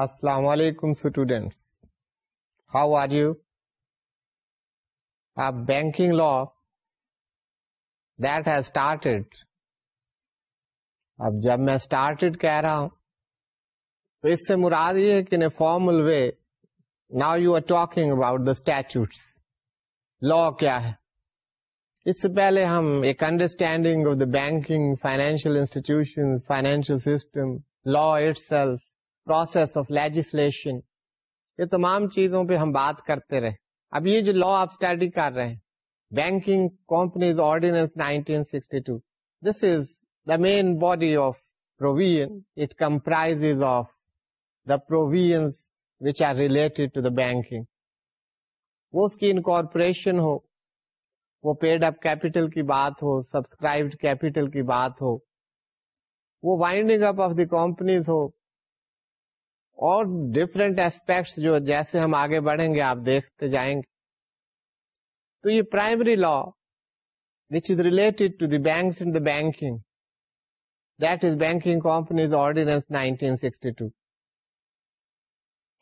السلام علیکم students how are you banking law that has started اب جب میں اسٹارٹیڈ کہہ رہا ہوں تو اس سے مراد یہ ہے کہ in formal way now you are talking about the statutes law کیا ہے اس سے پہلے ہم ایک understanding of the banking financial institution financial system law itself process of legislation یہ تمام چیزوں پہ ہم بات کرتے رہے۔ اب یہ جو لا آپ اسٹڈی کر رہے ہیں banking companies ordinance 1962 this is the main body of provision it comprise of the provision which are related to the banking وہ اس کی انکارپوریشن ہو، وہ پیڈ اپ کیپیٹل کی بات ہو سبسکرائبڈ کیپیٹل کی بات ہو، وہ winding up of the companies ہو اور ڈفرینٹ ایسپیکٹس جو جیسے ہم آگے بڑھیں گے آپ دیکھتے جائیں گے۔ تو یہ primary law which is related to the banks in the banking that is banking companies ordinance 1962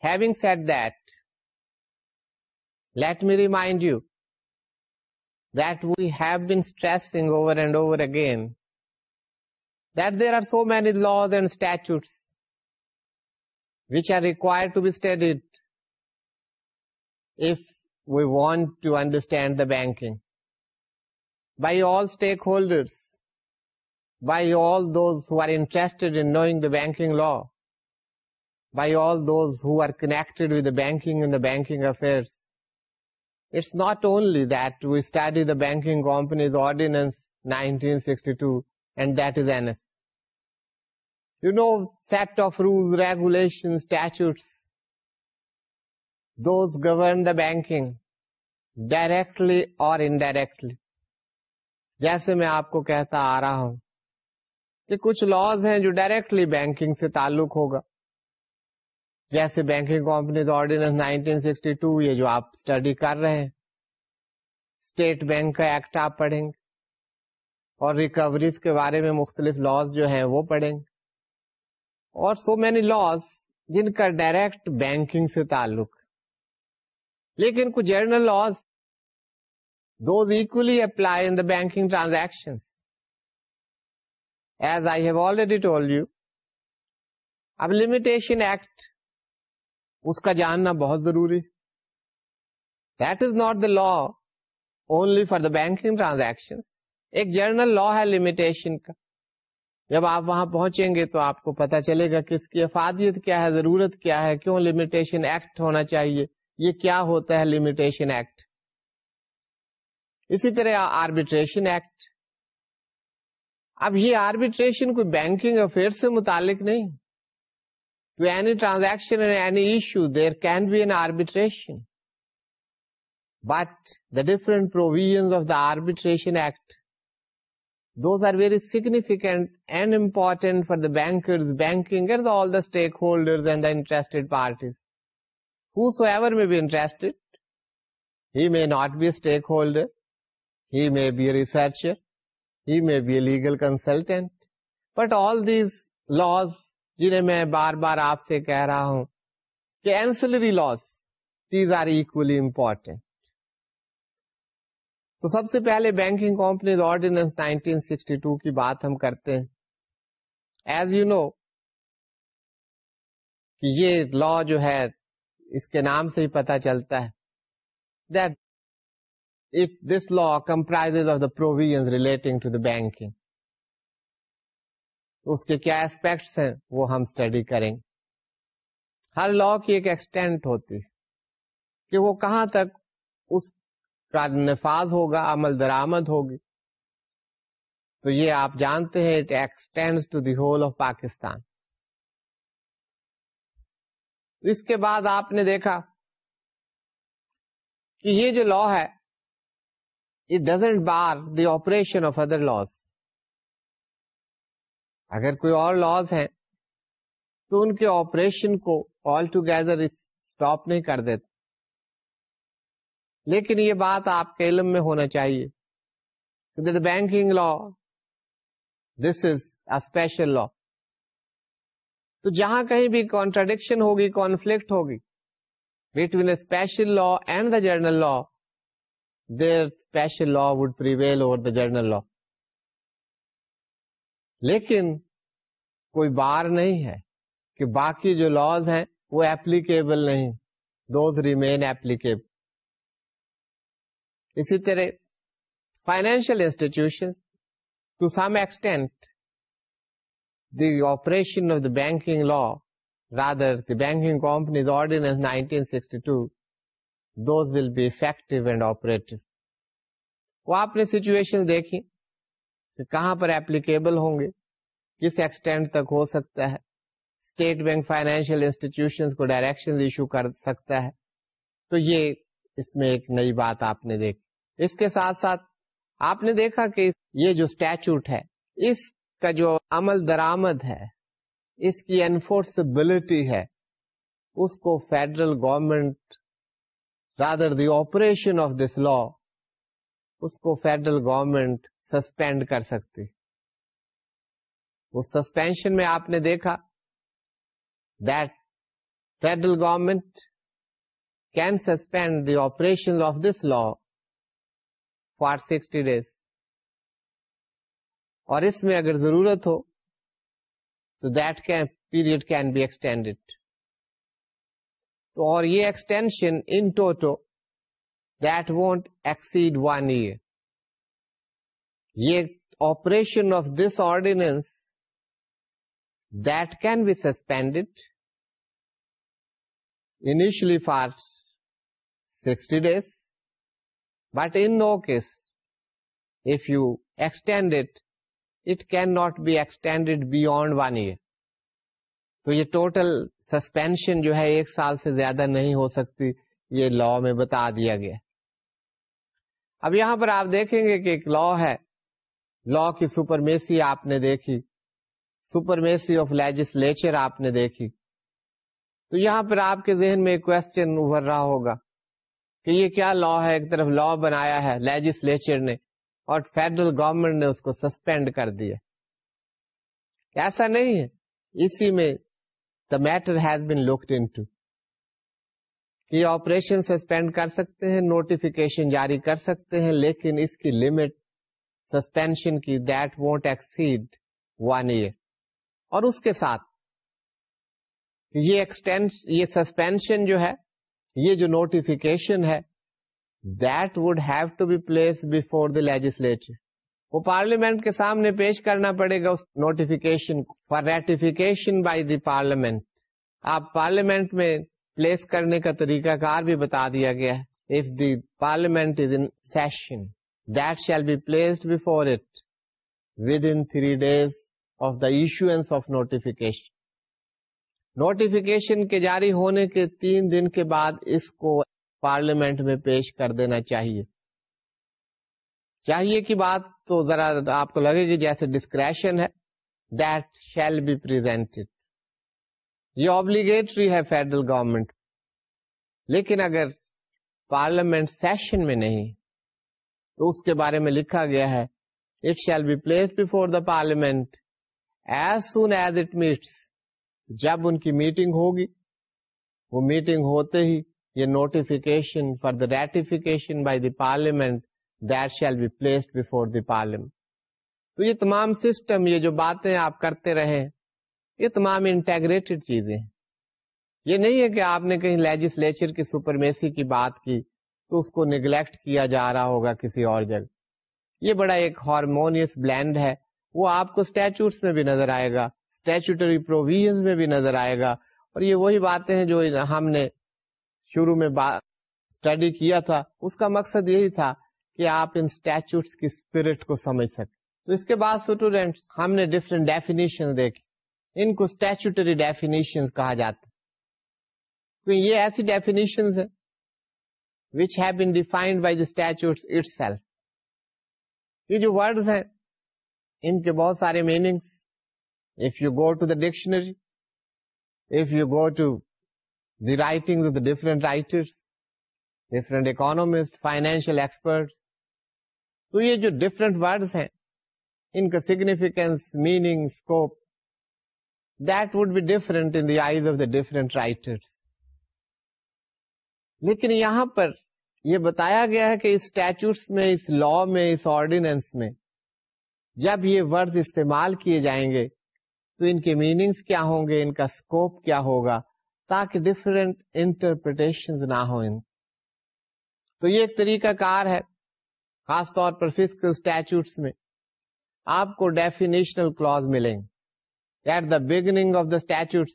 Having said that, let me remind you that we have been stressing over and over again that there are so many laws and statutes which are required to be studied if we want to understand the banking by all stakeholders, by all those who are interested in knowing the banking law, by all those who are connected with the banking and the banking affairs. It's not only that we study the Banking Companies Ordinance 1962 and that is enough. You know, set of rules, regulations, statutes, those govern the banking directly or indirectly. جیسے میں آپ کو کہتا آ رہا ہوں کہ کچھ laws ہیں جو ڈائریکٹلی بینکنگ سے تعلق ہوگا. جیسے بینکنگ کمپنیز آرڈیننس 1962 یہ جو آپ اسٹڈی کر رہے ہیں. اسٹیٹ بینک کا ایکٹ آپ پڑھیں گے اور ریکوریز کے بارے میں مختلف لاز جو ہیں وہ پڑھیں گے. اور سو مینی لاس جن کا ڈائریکٹ بینکنگ سے تعلق لیکن کچھ general laws those equally apply in the banking transaction as I have already told you اب لمیٹیشن ایکٹ اس کا جاننا بہت ضروری that is not the law only for the banking transaction ایک جرنل لا ہے لمیٹیشن کا جب آپ وہاں پہنچیں گے تو آپ کو پتا چلے گا کہ اس کی افادیت کیا ہے، ضرورت کیا ہے، کیوں لمیٹیشن ایکٹ ہونا چاہیے؟ یہ کیا ہوتا ہے لمیٹیشن ایکٹ اسی طرح آربیٹریشن ایکٹ اب یہ آربیٹریشن کوئی بینکنگ افیئر سے متعلق نہیں۔ To any transaction any issue there can be an arbitration but the different provision of the arbitration act those are very significant and important for the bankers, banking, and all the stakeholders and the interested parties. Whosoever may be interested, he may not be a stakeholder, he may be a researcher, he may be a legal consultant, but all these laws, جنہیں میں بار بار آپ سے کہہ رہا ہوں کہ ancillary laws, these are equally important. تو سب سے پہلے بینکنگ کمپنیز آرڈیننس 1962 کی بات ہم کرتے ہیں۔ ایز یو نو کہ یہ لا جو ہے، اس کے نام سے ہی پتا چلتا ہے that if this law comprise of the provision relating to the banking اس کے کیا اسپیکٹس ہیں وہ ہم اسٹڈی کریں گے۔ ہر لا کی ایک ایکسٹینٹ ہوتی کہ وہ کہاں تک اس نفاذ ہوگا، عمل درآمد ہوگی۔ تو یہ آپ جانتے ہیں it extend to the whole of Pakistan اس کے بعد آپ نے دیکھا کہ یہ جو لا ہے it doesn't bar the operation of other laws اگر کوئی اور لاس ہیں، تو ان کے آپریشن کو آل ٹوگیدر اسٹاپ نہیں کر دیتے لیکن یہ بات آپ کے علم میں ہونا چاہیے. Banking law this is a special لا تو جہاں کہیں بھی کانٹراڈکشن ہوگی کانفلکٹ ہوگی between a special law and the general law there special law would prevail over the general law لیکن کوئی بار نہیں ہے کہ باقی جو لاز ہیں وہ ایپلیکیبل نہیں. دوز ریمین ایپلیکیبل اسی طرح financial institution to some extent the operation of the banking law rather the banking companies ordinance 1962 those will be effective and operative وہ آپ نے سچویشن دیکھی کہ کہاں پر ایپلیکیبل ہوں گے؟ کس ایکسٹینٹ تک ہو سکتا ہے؟ اسٹیٹ بینک فائنینشیل انسٹیٹیوشن کو ڈائریکشن ایشو کر سکتا ہے؟ تو یہ اس میں ایک نئی بات آپ نے دیکھی۔ اس کے ساتھ ساتھ آپ نے دیکھا کہ یہ جو اسٹیچوٹ ہے، اس کا جو عمل درآمد ہے، اس کی انفورسبلٹی ہے، اس کو federal government rather the operation of this law اس کو فیڈرل گورمنٹ سسپینڈ کر سکتی۔ اس سسپینشن میں آپ نے دیکھا that federal government can suspend the operation of this law for sixty days. اور اس میں اگر ضرورت ہو، تو that can period can be extended تو اور یہ extension in toto that won't exceed one year یہ operation of this ordinance that can be suspended initially for sixty days but in no case if you extend it, it cannot be extended beyond one year. تو یہ total suspension جو ہے ایک سال سے زیادہ نہیں ہو سکتی یہ لا میں بتا دیا گیا۔ اب یہاں پر آپ دیکھیں گے کہ ایک لا ہے۔ لا کی سپرمیسی آپ نے دیکھی۔ سپرمیسی آف لیجسلیچر آپ نے دیکھی۔ تو یہاں پر آپ کے ذہن میں ایک کوشچن ابھر رہا ہوگا۔ کہ یہ کیا لا ہے؟ ایک طرف لا بنایا ہے لیجسلیچر نے اور فیڈرل گورنمنٹ نے اس کو سسپینڈ کر دیا۔ ایسا نہیں ہے۔ اسی میں the matter has been looked into کہ آپریشن سسپینڈ کر سکتے ہیں نوٹیفیکیشن جاری کر سکتے ہیں، لیکن اس کی لمٹ سسپینشن کی that won't exceed one year اور اس کے ساتھ یہ ایکسٹینش یہ سسپینشن جو ہے یہ جو نوٹیفیکیشن ہے that would have to be place before the legislature وہ پارلیمنٹ کے سامنے پیش کرنا پڑے گا اس notification for ratification by the parliament آپ پارلیمنٹ میں پلیس کرنے کا طریقہ کار بھی بتا دیا گیا ہے. If the parliament is in session that shall be placed before it within three days of the issuance of notification notification کے جاری ہونے کے تین دن کے بعد اس کو پارلیمنٹ میں پیش کر دینا چاہیے۔ چاہیے کی بات تو ذرا آپ کو لگے گی جیسے ڈسکریشن ہے دیٹ شیل بی پرزینٹیڈ یہ آبلیگیٹری ہے فیڈرل گورمنٹ لیکن اگر پارلیمنٹ سیشن میں نہیں، تو اس کے بارے میں لکھا گیا ہے it shall be place before the parliament as soon as it meets جب ان کی میٹنگ ہوگی، وہ میٹنگ ہوتے ہی یہ notification for the ratification by the parliament that shall be placed before the parliament تو یہ تمام سسٹم یہ جو باتیں آپ کرتے رہے یہ تمام انٹیگریٹڈ چیزیں ہیں۔ یہ نہیں ہے کہ آپ نے کہیں لیجسلیچر کی سپرمیسی کی بات کی تو اس کو نگلیکٹ کیا جا رہا ہوگا کسی اور جگہ۔ یہ بڑا ایک ہارمونیس بلینڈ ہے۔ وہ آپ کو اسٹیچوس میں بھی نظر آئے گا۔ اسٹیچوٹری پروویژ میں بھی نظر آئے گا۔ اور یہ وہی باتیں ہیں جو ہم نے شروع میں اسٹڈی کیا تھا۔ اس کا مقصد یہی تھا کہ آپ ان اسٹیچوس کی اسپرٹ کو سمجھ سکیں۔ تو اس کے بعد اسٹوڈینٹ ہم نے ڈفرینٹ ڈیفینیشن دیکھی ان کو اسٹیچوٹری ڈیفینیشن کہا جاتا کیونکہ یہ ایسی ڈیفینیشن ہے which have been defined by the statute itself یہ جو ورڈز ہیں، ان کے بہت سارے meanings if you go to the dictionary, if you go to the writings of the different writers, different economists, financial experts, تو یہ جو ڈفرینٹ وڈس ہیں ان کا significance meaning scope that would be different in these of the different writer لیکن یہاں پر یہ بتایا گیا ہے کہ اس اسٹیچوس میں اس لا میں اس آرڈیننس میں جب یہ ورڈ استعمال کیے جائیں گے تو ان کے میننگس کیا ہوں گے؟ ان کا اسکوپ کیا ہوگا؟ تاکہ ڈفرینٹ انٹرپریٹیشن نہ ہو ان۔ تو یہ ایک طریقہ کار ہے، خاص طور پر فزیکل اسٹیچوس میں۔ آپ کو ڈیفینیشنل کلوز ملیں۔ گے at the beginning of the statutes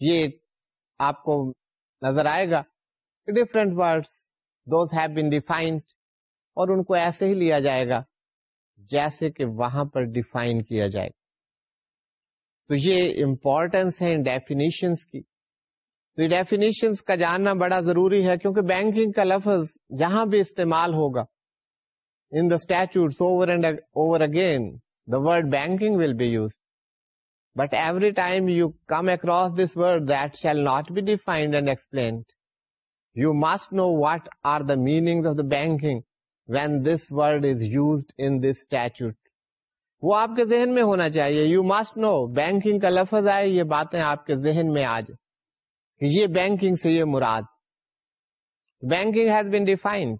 یہ آپ کو نظر آئے گا different word those have been defined اور ان کو ایسے ہی لیا جائے گا جیسے کہ وہاں پر ڈیفائن کیا جائے۔ گا تو یہ امپورٹینس ہے ان ڈیفینیشنس کی۔ تو ڈیفینیشنس کا جاننا بڑا ضروری ہے کیونکہ بینکنگ کا لفظ جہاں بھی استعمال ہوگا in the statute over and over again the word banking will be use but every time you come across this word that shall not be defined and explained you must know what are the meaning of the banking when this word is used in this statute وہ آپ کے ذہن میں ہونا چاہیے۔ You must no banking کا لفظ آئے یہ باتیں آپ کے ذہن میں آ جائے کہ یہ بینکنگ سے یہ مراد۔ بینکنگ ہیز بین ڈیفائنڈ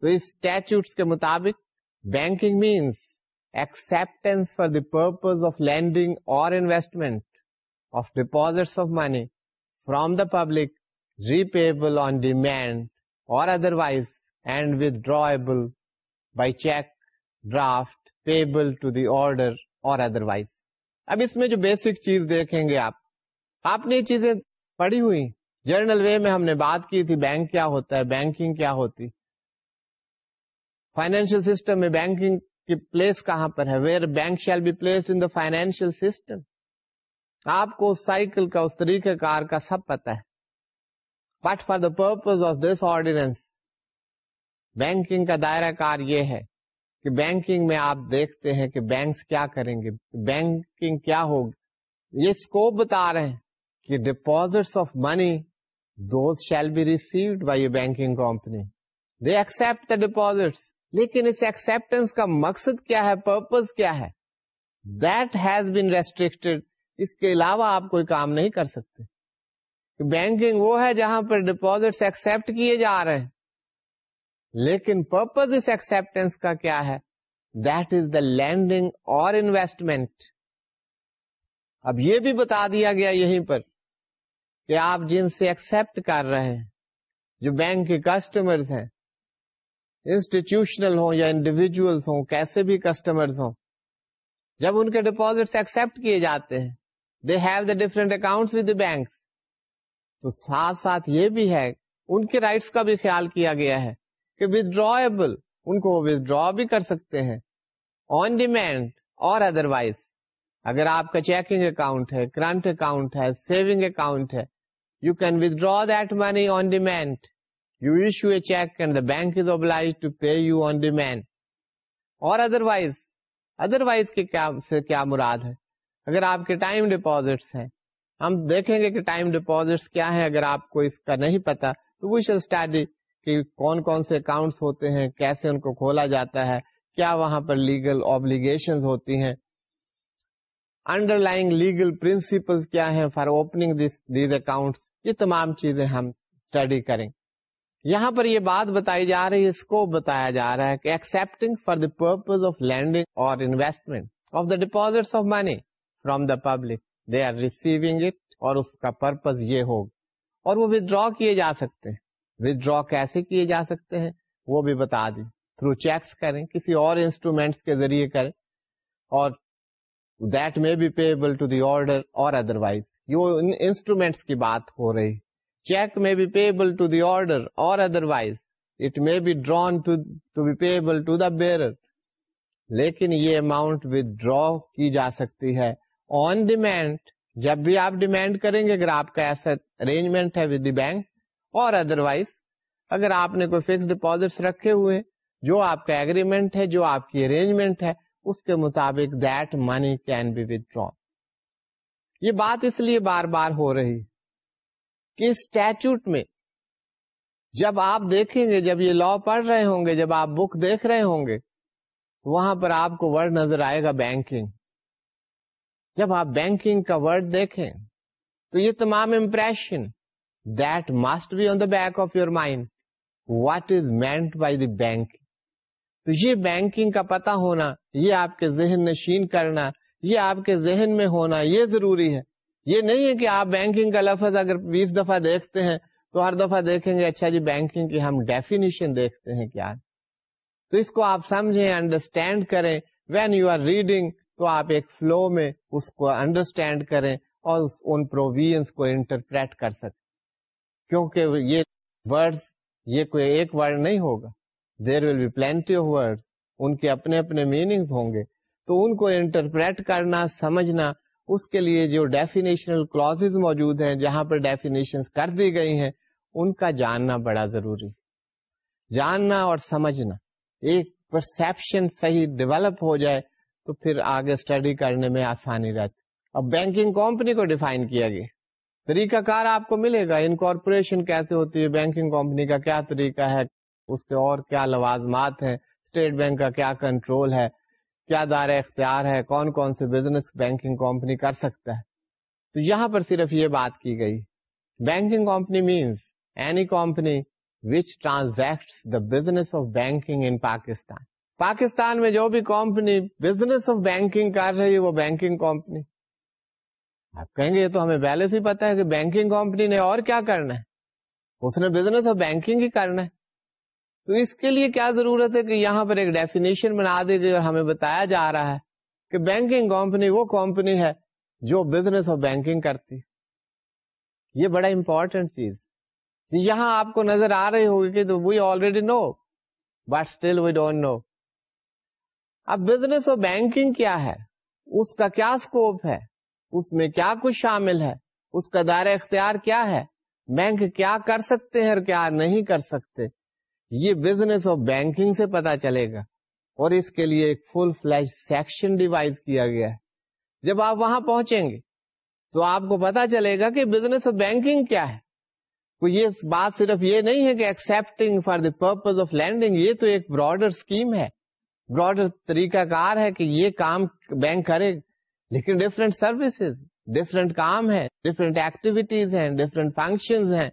تو اس اسٹیچوٹس کے مطابق banking means acceptance for the purpose of lending or investment of deposit of money from the public repayable on demand or otherwise and withdrawable by check, draft, payable to the order or otherwise. اب اس میں جو basic چیز دیکھیں گے آپ آپ نے یہ چیزیں پڑھی ہوئی۔ جرنل وے میں ہم نے بات کی تھی بینک کیا ہوتا ہے بینکنگ کیا ہوتی۔ فائنینشیل سسٹم میں بینکنگ کی پلیس کہاں پر ہے؟ Where bank shall be placed in the financial system آپ کو اس سائیکل کا اس طریقہ کار کا سب پتا ہے۔ But for the purpose of this ordinance banking کا دائرہ کار یہ ہے۔ کہ بینکنگ میں آپ دیکھتے ہیں کہ بینکس کیا کریں گے، بینکنگ کیا ہوگی؟ یہ اسکوپ بتا رہے ہیں کہ deposit of money those shall be received by banking company they accept the deposit لیکن اس ایکسپٹینس کا مقصد کیا ہے؟ پرپز کیا ہے؟ دیٹ ہیز بین ریسٹرکٹیڈ اس کے علاوہ آپ کوئی کام نہیں کر سکتے۔ بینکنگ وہ ہے جہاں پر ڈپوزٹ ایکسپٹ کیے جا رہے ہیں۔ لیکن پرپز اس ایکسپٹینس کا کیا ہے؟ That is the lending or investment اب یہ بھی بتا دیا گیا یہیں پر کہ آپ جن سے ایکسپٹ کر رہے ہیں، جو بینک کے کسٹمر ہیں انسٹیٹیوشنل ہوں یا انڈیویجل ہوں، کیسے بھی کسٹمر ہوں، جب ان کے ڈپوزٹ ایکسپٹ کیے جاتے ہیں they have the different account with bank تو ساتھ ساتھ یہ بھی ہے، ان کے رائٹس کا بھی خیال کیا گیا ہے۔ کہ ودرابل ان کو ودرا بھی کر سکتے ہیں۔ On demand or otherwise اگر آپ کا چیکنگ اکاؤنٹ ہے کرنٹ اکاؤنٹ ہے سیونگ اکاؤنٹ ہے you can withdraw that money on demand you issue a cheque and the bank is obliged to pay you on demand or otherwise otherwise کے کیا مراد ہے؟ اگر آپ کے ٹائم ڈپوزٹس ہیں، ہم دیکھیں گے کہ ٹائم ڈپوزٹ کیا ہے اگر آپ کو اس کا نہیں پتا، تو وی شل اسٹڈی کہ کون کون سے اکاؤنٹس ہوتے ہیں، کیسے ان کو کھولا جاتا ہے، کیا وہاں پر لیگل اوبلیگیشن ہوتی ہیں۔ انڈر لائن لیگل پرنسپل کیا ہے فار اوپننگ دیز اکاؤنٹ یہ تمام چیزیں ہم اسٹڈی کریں۔ یہاں پر یہ بات بتائی جا رہی ہے، اس کو بتایا جا رہا ہے کہ accepting for the purpose of lending or investment of the deposit of money from the public they are receiving it اور اس کا پرپز یہ ہوگا۔ اور وہ ودرا کیے جا سکتے ہیں۔ ودرا کیسے کیے جا سکتے ہیں وہ بھی بتا دیں۔ تھرو چیکس کریں، کسی اور انسٹرومینٹس کے ذریعے کریں اور that may be payable to the order or otherwise یہ انسٹرومینٹس کی بات ہو رہی۔ Cheque may be payable to the order or otherwise it may be drawn to be payable to the bearer لیکن یہ اماؤنٹ ودرا کی جا سکتی ہے۔ آن ڈیمینڈ جب بھی آپ ڈیمانڈ کریں گے، اگر آپ کا ایسا ارینجمنٹ ہے with the bank or otherwise اگر آپ نے کوئی فکس ڈپوزٹ رکھے ہوئے، جو آپ کا اگریمنٹ ہے، جو آپ کی ارینجمنٹ ہے، اس کے مطابق that money can be withdraw یہ بات اس لیے بار بار ہو رہی کہ اسٹیچوٹ میں جب آپ دیکھیں گے، جب یہ لا پڑھ رہے ہوں گے، جب آپ بک دیکھ رہے ہوں گے، وہاں پر آپ کو ورڈ نظر آئے گا بینکنگ جب آپ بینکنگ کا ورڈ دیکھیں، تو یہ تمام impression that must be on the back of your mind what is meant by the bank تو یہ بینکنگ کا پتا ہونا، یہ آپ کے ذہن نشین کرنا، یہ آپ کے ذہن میں ہونا، یہ ضروری ہے۔ یہ نہیں ہے کہ آپ بینکنگ کا لفظ اگر بیس دفعہ دیکھتے ہیں تو ہر دفعہ دیکھیں گے اچھا جی بینکنگ کی ہم ڈیفینیشن دیکھتے ہیں کیا۔ تو اس کو آپ سمجھیں انڈرسٹینڈ کریں۔ وین یو آر ریڈنگ تو آپ ایک فلو میں اس کو انڈرسٹینڈ کریں اور ان پروویژ کو انٹرپریٹ کر سکیں کیونکہ یہ ورڈ یہ کوئی ایک ورڈ نہیں ہوگا۔ There will be plenty of word ان کے اپنے اپنے میننگ ہوں گے۔ تو ان کو انٹرپریٹ کرنا، سمجھنا، اس کے لیے جو ڈیفینیشنل کلوز موجود ہیں، جہاں پر ڈیفینیشن کر دی گئی ہیں، ان کا جاننا بڑا ضروری جاننا اور سمجھنا، ایک پرسپشن صحیح ڈیولپ ہو جائے، تو پھر آگے اسٹڈی کرنے میں آسانی رہتی۔ اب بینکنگ کمپنی کو ڈیفائن کیا گیا۔ طریقہ کار آپ کو ملے گا۔ انکارپوریشن کیسے ہوتی ہے؟ بینکنگ کمپنی کا کیا طریقہ ہے؟ اس کے اور کیا لوازمات ہیں؟ اسٹیٹ بینک کا کیا کنٹرول ہے؟ کیا دار اختیار ہے؟ کون کون سے بزنس بینکنگ کمپنی کر سکتا ہے؟ تو یہاں پر صرف یہ بات کی گئی۔ Banking company means any company which transact the business of banking in Pakistan Pakistan میں جو بھی کمپنی بزنس آف بینکنگ کر رہی ہے، وہ بینکنگ کمپنی۔ آپ کہیں گے یہ تو ہمیں پہلے سے پتا ہے کہ بینکنگ کمپنی نے اور کیا کرنا ہے۔ اس نے بزنس آف بینکنگ ہی کرنا ہے۔ تو اس کے لیے کیا ضرورت ہے کہ یہاں پر ایک ڈیفینیشن بنا دی گئی اور ہمیں بتایا جا رہا ہے کہ بینکنگ کمپنی وہ کمپنی ہے جو بزنس آف بینکنگ کرتی یہ بڑا امپورٹینٹ چیز۔ یہاں آپ کو نظر آ رہی ہوگی کہ we already know but still we don't know اب بزنس آف بینکنگ کیا ہے؟ اس کا کیا اسکوپ ہے؟ اس میں کیا کچھ شامل ہے؟ اس کا دائرہ اختیار کیا ہے؟ بینک کیا کر سکتے ہیں اور کیا نہیں کر سکتے؟ یہ بزنس آف بینکنگ سے پتا چلے گا۔ اور اس کے لیے ایک فل فلش سیکشن ڈیوائز کیا گیا ہے۔ جب آپ وہاں پہنچیں گے، تو آپ کو پتا چلے گا کہ بزنس آف بینکنگ کیا ہے۔ یہ بات صرف یہ نہیں ہے کہ accepting for the purpose of lending یہ تو ایک براڈر اسکیم ہے۔ براڈر طریقہ کار ہے کہ یہ کام بینک کرے۔ لیکن ڈفرینٹ سروسز ڈفرینٹ کام ہے ڈفرینٹ ایکٹیویٹیز ہیں ڈفرینٹ فنکشن ہیں.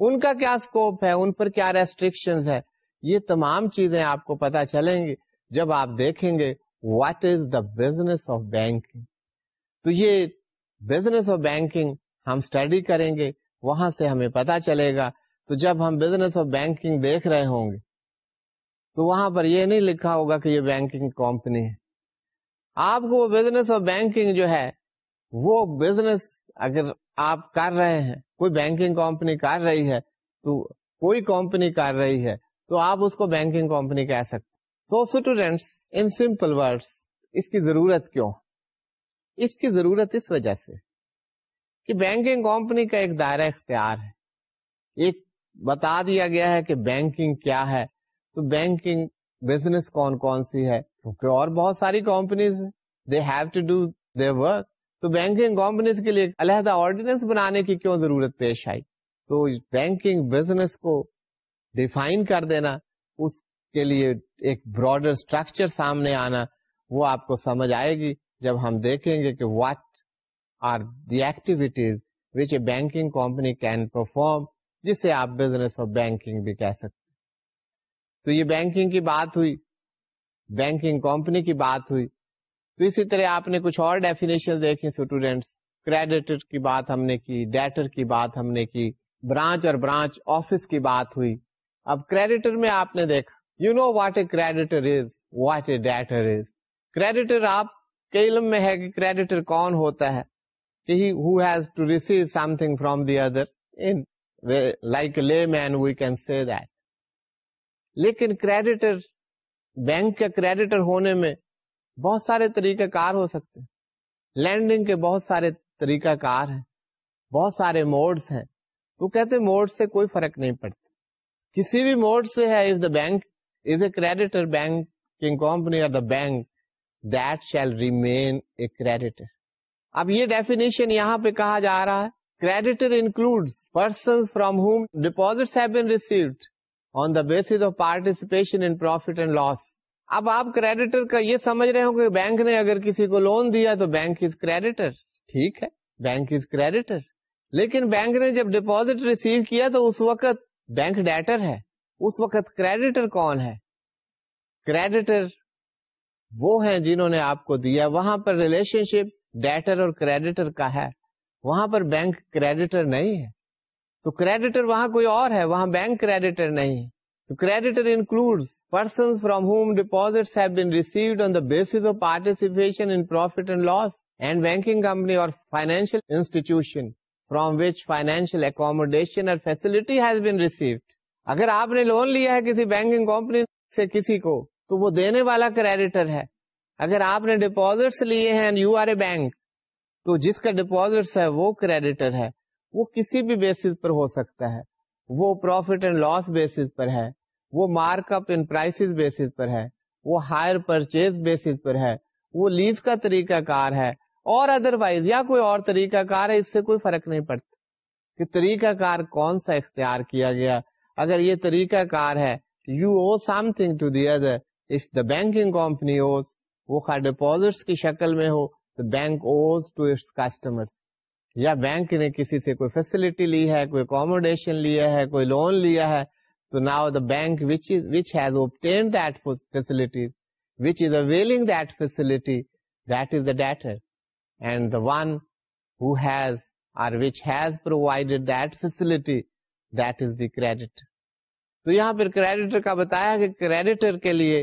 ان کا کیا اسکوپ ہے؟ ان پر کیا ریسٹرکشن ہے یہ تمام چیزیں آپ کو پتا چلیں گے جب آپ دیکھیں گے what is the business of banking تو یہ بزنس آف بینکنگ ہم اسٹڈی کریں گے، وہاں سے ہمیں پتا چلے گا۔ تو جب ہم بزنس آف بینکنگ دیکھ رہے ہوں گے، تو وہاں پر یہ نہیں لکھا ہوگا کہ یہ بینکنگ کمپنی ہے۔ آپ کو وہ بزنس آف بینکنگ جو ہے، وہ بزنس اگر آپ کر رہے ہیں، کوئی بینکنگ کمپنی کر رہی ہے، تو کوئی کمپنی کر رہی ہے، تو آپ اس کو بینکنگ کمپنی کہہ سکتے so students in simple word اس کی ضرورت کیوں؟ اس کی ضرورت اس وجہ سے کہ بینکنگ کمپنی کا ایک دائرہ اختیار ہے۔ ایک بتا دیا گیا ہے کہ بینکنگ کیا ہے۔ تو بینکنگ بزنس کون کون سی ہے؟ کیونکہ اور بہت ساری companies they have to do they work تو بینکنگ کمپنیز کے لیے علیحدہ آرڈیننس بنانے کی کیوں ضرورت پیش آئی؟ تو بینکنگ بزنس کو ڈیفائن کر دینا، اس کے لیے ایک براڈر اسٹرکچر سامنے آنا، وہ آپ کو سمجھ آئے گی جب ہم دیکھیں گے کہ what are the activities which a banking company can perform جسے آپ بزنس اور بینکنگ بھی کہہ سکتے تو یہ بینکنگ کی بات ہوئی۔ بینکنگ کمپنی کی بات ہوئی۔ تو اسی طرح آپ نے کچھ اور ڈیفینیشن دیکھی اسٹوڈینٹس کریڈیٹر کی بات ہم نے کی ڈیٹر کی بات ہم نے کی برانچ اور برانچ آفس کی بات ہوئی۔ اب کریڈیٹر میں آپ نے دیکھا۔ You know what a creditor is what a debtor is creditor آپ کے علم میں ہے کہ کریڈیٹر کون ہوتا ہے۔ کہ who has to receive something from the other like layman we can see that لیکن کریڈیٹر بینک کے کریڈیٹر ہونے میں بہت سارے طریقہ کار ہو سکتے لینڈنگ کے بہت سارے طریقہ کار ہیں۔ بہت سارے موڈس ہیں۔ تو کہتے موڈ سے کوئی فرق نہیں پڑتا۔ کسی بھی موڈ سے ہے if the bank is a creditor bank company or the bank that shall remain a creditor اب یہ ڈیفینیشن یہاں پہ کہا جا رہا ہے۔ Creditor include person from whom deposit have been received on the basis of participation in profit and loss اب آپ کریڈیٹر کا یہ سمجھ رہے ہو کہ بینک نے اگر کسی کو لون دیا تو بینک از کریڈیٹر ٹھیک ہے؟ بینک از کریڈیٹر لیکن بینک نے جب ڈپوزٹ ریسیو کیا تو اس وقت بینک ڈیٹر ہے. اس وقت کریڈیٹر کون ہے؟ کریڈیٹر وہ ہیں جنہوں نے آپ کو دیا. وہاں پر ریلیشن شپ ڈیٹر اور کریڈیٹر کا ہے. وہاں پر بینک کریڈیٹر نہیں ہے. تو کریڈیٹر وہاں کوئی اور ہے؟ وہاں بینک کریڈیٹر نہیں ہے. تو creditor include person from whom deposit have been received on the basis of participation in profit and loss and banking company or financial institution from which financial accommodation or facility has been اگر آپ نے loan لیا ہے کسی banking company سے کسی کو، تو وہ دینے والا کریڈیٹر ہے۔ اگر آپ نے ڈپوزٹس لیے ہیں یو آر اے بینک تو جس کا ڈپوزٹ ہے وہ کریڈیٹر ہے۔ وہ کسی بھی بیسس پر ہو سکتا ہے۔ وہ پروفٹ اینڈ لاس بیسس پر ہے۔ وہ mark up in price basis پر ہے، وہ ہائر پرچیز بیسس پر ہے، وہ لیز کا طریقہ کار ہے، اور ادر وائز یا کوئی اور طریقہ کار ہے، اس سے کوئی فرق نہیں پڑتا۔ کہ طریقہ کار کون سا اختیار کیا گیا؟ اگر یہ طریقہ کار ہے you owe something to the other if the banking company owes وہ ڈپوزٹس کی شکل میں ہو bank owes to its customer یا بینک نے کسی سے کوئی فیسلٹی لی ہے، کوئی اکوموڈیشن لیا ہے، کوئی لون لیا ہے تو now the bank which which has obtain that facility which is availing that facility that is the debtor and the one who has or which has provided that facility that is the credit تو یہاں پھر creditor کا بتایا کہ creditor کے لیے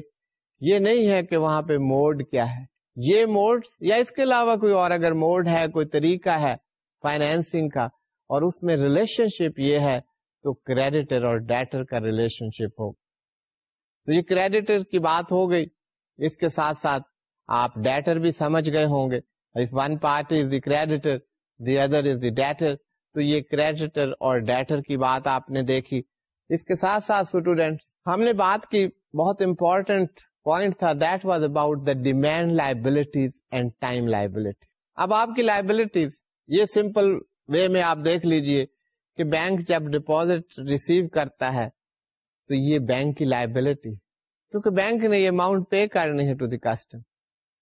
یہ نہیں ہے کہ وہاں پہ موڈ کیا ہے یہ موڈ یا اس کے علاوہ کوئی اور اگر موڈ ہے کوئی طریقہ ہے فائنینسنگ کا اور اس میں ریلیشن شپ یہ ہے تو کریڈیٹر اور ڈیٹر کا ریلیشن شپ ہو۔ تو یہ کریڈیٹر کی بات ہو گئی۔ اس کے ساتھ ساتھ آپ ڈیٹر بھی سمجھ گئے ہوں گے۔ One party is the creditor the other is the debtor تو یہ کریڈیٹر اور ڈیٹر کی بات آپ نے دیکھی۔ اس کے ساتھ ساتھ اسٹوڈینٹ ہم نے بات کی، بہت امپورٹینٹ پوائنٹ تھا۔ That was about the demand liabilities and time liability اب آپ کی لائبلٹیز یہ سمپل وے میں آپ دیکھ لیجیے۔ کہ بینک جب ڈپوزٹ ریسیو کرتا ہے تو یہ بینک کی لائبلٹی کیونکہ بینک نے یہ اماؤنٹ پے کرنی ہے to the custom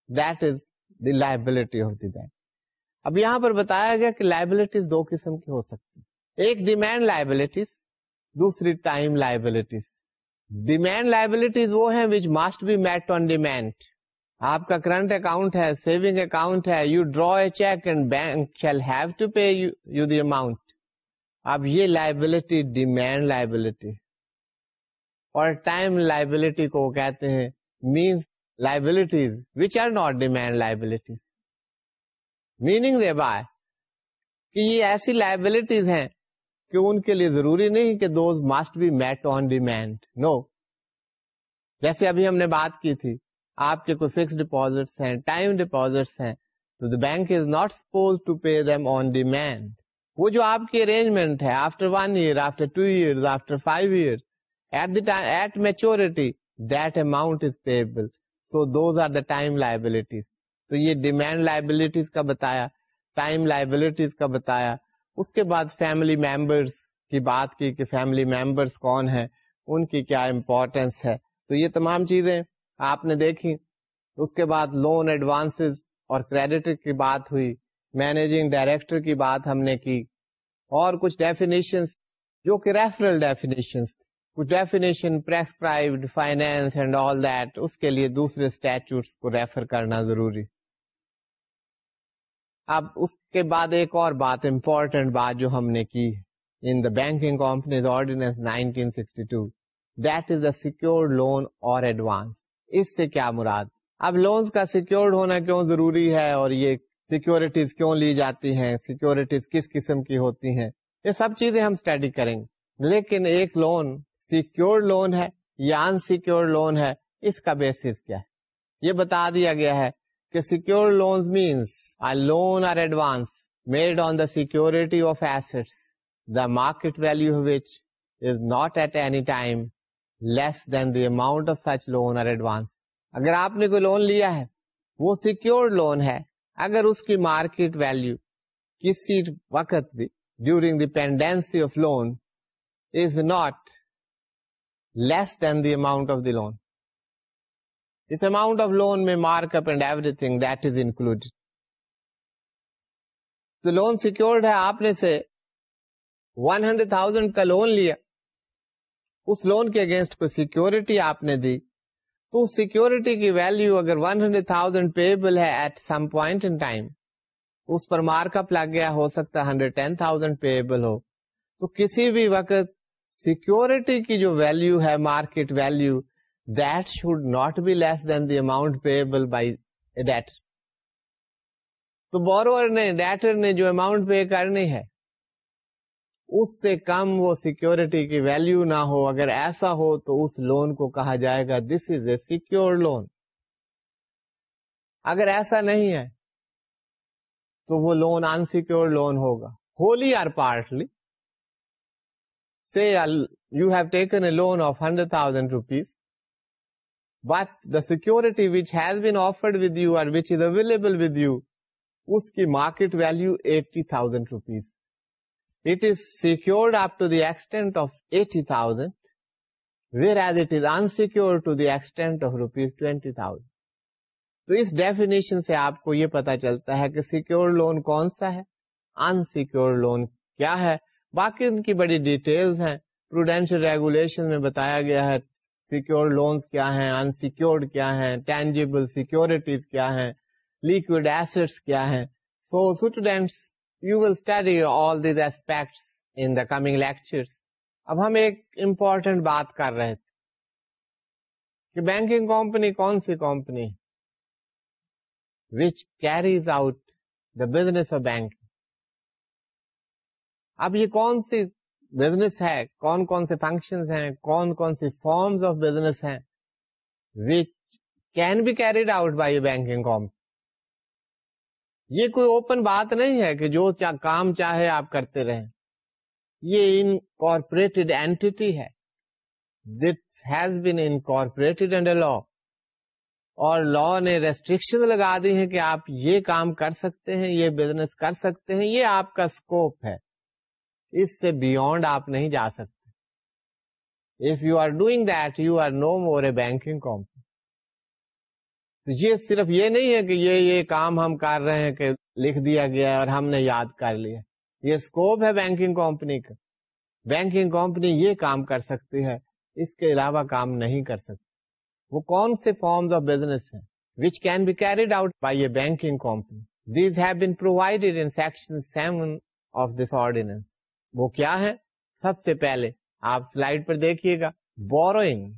that is the liability of the bank اب یہاں پر بتایا گیا کہ لائبلٹیز دو قسم کی ہو سکتی ایک ڈیمینڈ لائبلٹیز دوسری ٹائم لائبلٹیز ڈیمینڈ لائبلٹیز وہ ہیں which must be meet on demand آپ کا کرنٹ اکاؤنٹ ہے سیونگ اکاؤنٹ ہے you draw a cheque and bank shall have to pay you the amount اب یہ لائبلٹی ڈیمینڈ لائبلٹی اور ٹائم لائبلٹی کو کہتے ہیں means liabilities which are not demand liabilities meaning they by کہ یہ ایسی لائبلٹیز ہیں کہ ان کے لیے ضروری نہیں کہ those must be meet on demand no جیسے ابھی ہم نے بات کی تھی، آپ کے کوئی فکس ڈپوزٹ ہیں ٹائم ڈپوزٹس ہیں، تو the bank is not suppose to pay them on demand وہ جو آپ کی ارینجمنٹ ہے after one year after two year after five year at the at maturity that amount is payable so those are the time liabilities تو یہ demand liabilities کا بتایا time liabilities کا بتایا. اس کے بعد فیملی ممبرس کی بات کی کہ فیملی ممبرس کون ہے ان کی کیا امپورٹینس ہے. تو یہ تمام چیزیں آپ نے دیکھی. اس کے بعد لون ایڈوانس اور کریڈٹ کی بات ہوئی. مینیجنگ ڈائریکٹر کی بات ہم نے کی اور کچھ ڈیفینیشن جو کہ ریفرل ڈیفینیشن کچھ definition prescribed finance and all that اس کے لیے دوسرے اسٹیچوس کو ریفر کرنا ضروری۔ اب اس کے بعد ایک اور بات امپورٹینٹ بات جو ہم نے کی in the banking companies ordinance 1962 that is the secured loan اور ایڈوانس اس سے کیا مراد؟ اب لونز کا سیکورڈ ہونا کیوں ضروری ہے اور یہ سیکورٹیز کیوں لی جاتی ہیں؟ سیکورٹیز کس قسم کی ہوتی ہیں؟ یہ سب چیزیں ہم اسٹڈی کریں گے۔ لیکن ایک لون سیکورڈ لون ہے یا انسیکورڈ لون ہے، اس کا بیسس کیا ہے؟ یہ بتا دیا گیا ہے کہ secure loans means loan or advance made on the security of asset the market value which is not at any time less than the amount of such loan or advance اگر آپ نے کوئی لون لیا ہے، وہ secured loan ہے۔ اگر اس کی مارکیٹ ویلو کسی وقت بھی during the pendency of loan is not less than the amount of the loan us amount of loan میں mark up and everything that is include تو لون سیکورڈ ہے آپ نے سے ون ہنڈریڈ تھاؤزینڈ کا لون لیا اس loan کے اگینسٹ کوئی سیکورٹی آپ نے دی تو سیکورٹی کی ویلو اگر ون ہنڈریڈ تھاؤزینڈ پیبل ہے at some point in time اس پر مارک اپ لگ گیا، ہو سکتا ہے ہنڈریڈ ٹین تھاؤزینڈ پیبل ہو۔ تو کسی بھی وقت سیکورٹی کی جو ویلو ہے market value that should not be less than the amount payable by debtor تو بورور نے ڈیٹر نے جو اماؤنٹ پے کرنی ہے اس سے کم وہ سیکورٹی کی ویلو نہ ہو، اگر ایسا ہو تو اس لون کو کہا جائے گا دس از اے سیکور لون اگر ایسا نہیں ہے تو وہ لون انسیکور لون ہوگا۔ Wholly or partly see you have taken a loan of hundred thousand rupees but the security which has been offered with you or which is available with you اس کی market value eighty thousand rupees it is secured up to the extent of eighty thousand whereas it is unsecure to the extent of تو اس definition سے آپ کو یہ پتا چلتا ہے کہ سیکور لون کون سا ہے؟ انسیکور لون کیا ہے؟ باقی ان کی بڑی ڈیٹیلز ہیں۔ پروڈینشیل ریگولیشن میں بتایا گیا ہے سیکور لونس کیا ہیں انسیکورڈ کیا ہیں ٹینجیبل سیکورٹیز کیا ہیں لیکوڈ ایسٹس کیا ہیں۔ So students you will study all these aspects in the coming lecture اب ہم ایک امپورٹینٹ بات کر رہے تھے کہ بینکنگ کمپنی کون سی company which carries out the business of bank اب یہ کون سی بزنس ہے، کون کون سے فنکشن ہیں، کون کون سی فارمس آف بزنس ہیں which can be carried out by banking کام یہ کوئی اوپن بات نہیں ہے کہ جو چا کام چاہے آپ کرتے رہیں۔ یہ انکارپوریٹڈ اینٹی ہے۔ This has been incorporated under law اور لا نے ریسٹرکشن لگا دی ہے کہ آپ یہ کام کر سکتے ہیں، یہ بزنس کر سکتے ہیں، یہ آپ کا اسکوپ ہے۔ اس سے بیونڈ آپ نہیں جا سکتے۔ If you are doing that you are no more a banking company تو یہ صرف یہ نہیں ہے کہ یہ یہ کام ہم کر رہے ہیں کہ لکھ دیا گیا اور ہم نے یاد کر لیا یہ اسکوپ ہے بینکنگ کمپنی کا۔ بینکنگ کمپنی یہ کام کر سکتی ہے، اس کے علاوہ کام نہیں کر سکتی۔ وہ کون سے فارمز آف بزنس ہیں؟ Which can be carried out by a banking company these have been provided in section seven of this ordinance وہ کیا ہے سب سے پہلے آپ سلائڈ پر دیکھیے گا۔ Borrowing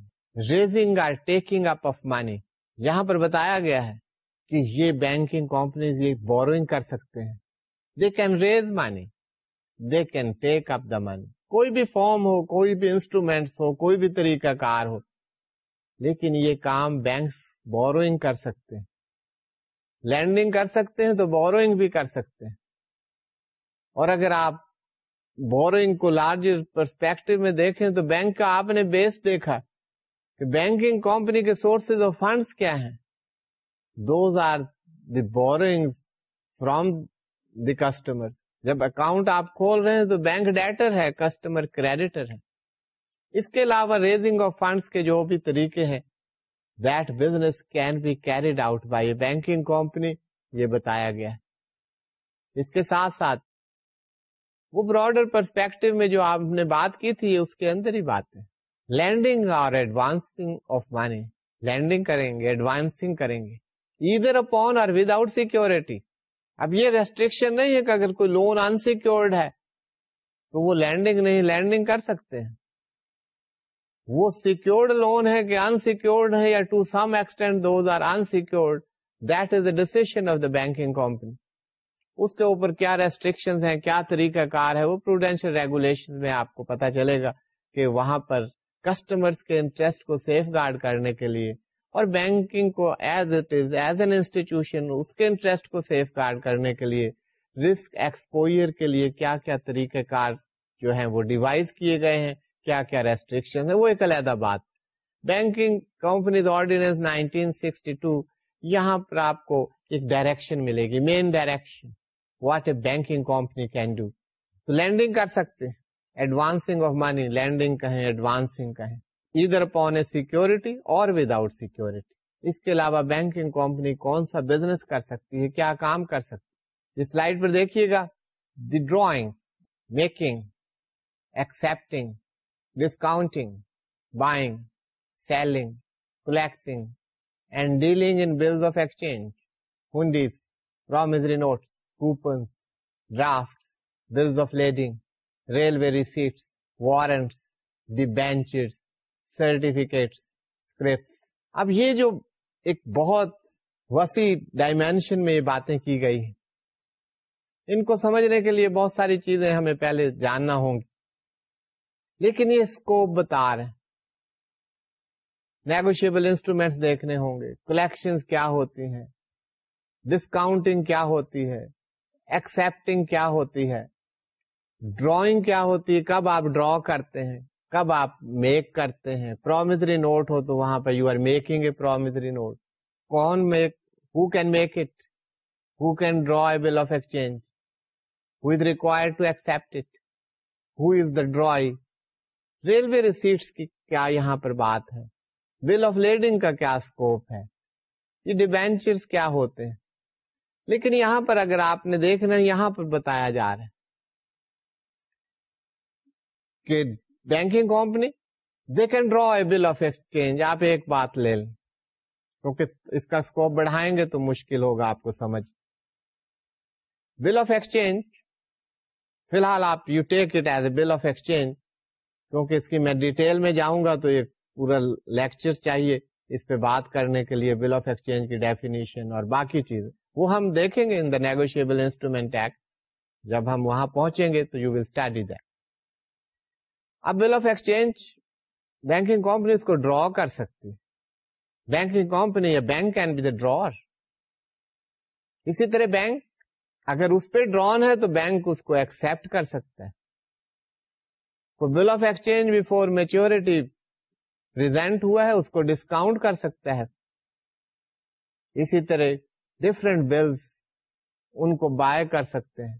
raising or taking up of money یہاں پر بتایا گیا ہے کہ یہ بینکنگ کمپنیز یہ بوروئنگ کر سکتے ہیں۔ They can raise money they can take up the money کوئی بھی فارم ہو، کوئی بھی انسٹرومینٹ ہو، کوئی بھی طریقہ کار ہو۔ لیکن یہ کام بینک بوروئنگ کر سکتے ہیں۔ لینڈنگ کر سکتے ہیں تو بوروئنگ بھی کر سکتے ہیں۔ اور اگر آپ بوروئنگ کو لارج پرسپیکٹو میں دیکھیں تو بینک کا آپ نے بیس دیکھا۔ کہ بینکنگ کمپنی کے سورسز آف فنڈس کیا ہیں؟ Those are the borrowing from the customer جب اکاؤنٹ آپ کھول رہے ہیں تو بینک ڈیٹر ہے کسٹمر کریڈیٹر ہے۔ اس کے علاوہ ریزنگ آف فنڈس کے جو بھی طریقے ہیں that business can be carried out by banking company یہ بتایا گیا ہے۔ اس کے ساتھ ساتھ، وہ براڈر پرسپیکٹو میں جو آپ نے بات کی تھی، اس کے اندر ہی بات ہے۔ لینڈنگ اور ایڈوانسنگ آف منی لینڈنگ کریں گے ایڈوانسنگ کریں گے ادھر اپون اور ود آؤٹ سیکورٹی اب یہ ریسٹرکشن نہیں ہے کہ اگر کوئی لون انسیکورڈ ہے تو وہ لینڈنگ نہیں لینڈنگ کر سکتے ہیں وہ سیکورڈ لون ہے کہ انسیکورڈ ہے یا to some extent those are unsecured that is a decision of the banking company اس کے اوپر کیا ریسٹرکشن ہیں کیا طریقہ کار ہے وہ پروڈینشیل ریگولیشن میں آپ کو پتا چلے گا کہ وہاں پر کسٹمرس کے انٹرسٹ کو سیف گارڈ کرنے کے لیے اور بینکنگ کو as it is as an institution اس کے انٹرسٹ کو سیف گارڈ کرنے کے لیے رسک ایکسپوئر کے لیے کیا کیا طریقہ کار جو ہیں وہ ڈیوائز کیے گئے ہیں کیا کیا ریسٹرکشن ہے وہ ایک علیحدہ بات۔ بینکنگ کمپنیز آرڈیننس 1962 یہاں پر آپ کو ایک ڈائریکشن ملے گی main direction what a banking company can do تو لینڈنگ کر سکتے ہیں۔ ایڈوانسنگ آف منی لینڈنگ کہیں ایڈوانسنگ کہیں ادھر اپون اے سیکورٹی اور ود آؤٹ سیکورٹی اس کے علاوہ بینکنگ کمپنی کون سا بزنس کر سکتی ہے؟ کیا کام کر سکتی اس سلائڈ پر دیکھیے گا. The drawing making accepting discounting buying selling collecting and dealing in bills of exchange hundis promissory notes coupons draft bills of lading railway receipt warrants the certificate script اب یہ جو ایک بہت وسیع ڈائمینشن میں یہ باتیں کی گئی ہیں، ان کو سمجھنے کے لیے بہت ساری چیزیں ہمیں پہلے جاننا ہوں گی۔ لیکن یہ اسکوپ بتا رہے ہیں۔ نیگوشیبل انسٹرومینٹس دیکھنے ہوں گے۔ کلیکشن کیا ہوتی ہیں؟ ڈسکاؤنٹنگ کیا ہوتی ہے؟ ایکسپٹنگ کیا ہوتی ہے؟ ڈرائنگ کیا ہوتی ہے؟ کب آپ ڈرا کرتے ہیں؟ کب آپ میک کرتے ہیں؟ پرومزری نوٹ ہو تو وہاں پہ you are making a promissory note. کون make who can make it who can draw a bill of exchange who is require to accept it who is the drawee railway receipts کی کیا یہاں پر بات ہے؟ Bill of leading کا کیا scope ہے؟ یہ ڈیبینچر کیا ہوتے ہیں؟ لیکن یہاں پر اگر آپ نے دیکھنا یہاں پر بتایا جا رہا ہے۔ کہ banking company they can draw a bill of exchange آپ ایک بات لے لیں۔ کیونکہ اس کا اسکوپ بڑھائیں گے تو مشکل ہوگا آپ کو سمجھ۔ بل آف ایکسچینج فی الحال آپ you take it as a bill of exchange کیونکہ اس کی میں ڈیٹیل میں جاؤں گا تو یہ پورا لیکچر چاہیے اس پہ بات کرنے کے لیے بل آف ایکسچینج کی ڈیفینیشن اور باقی چیزیں وہ ہم دیکھیں گے in the negotiable instrument act جب ہم وہاں پہنچیں گے تو یو ول اسٹڈی دیٹ اب bill of exchange banking company اس کو ڈرا کر سکتی بینکنگ کمپنی یا bank can be the draw اسی طرح بینک، اگر اس پہ ڈرون ہے تو بینک اس کو ایکسپٹ کر سکتا ہے۔ Bill of exchange before maturity present ہوا ہے، اس کو ڈسکاؤنٹ کر سکتا ہے۔ اسی طرح ڈفرینٹ بلس ان کو بائی کر سکتے ہیں۔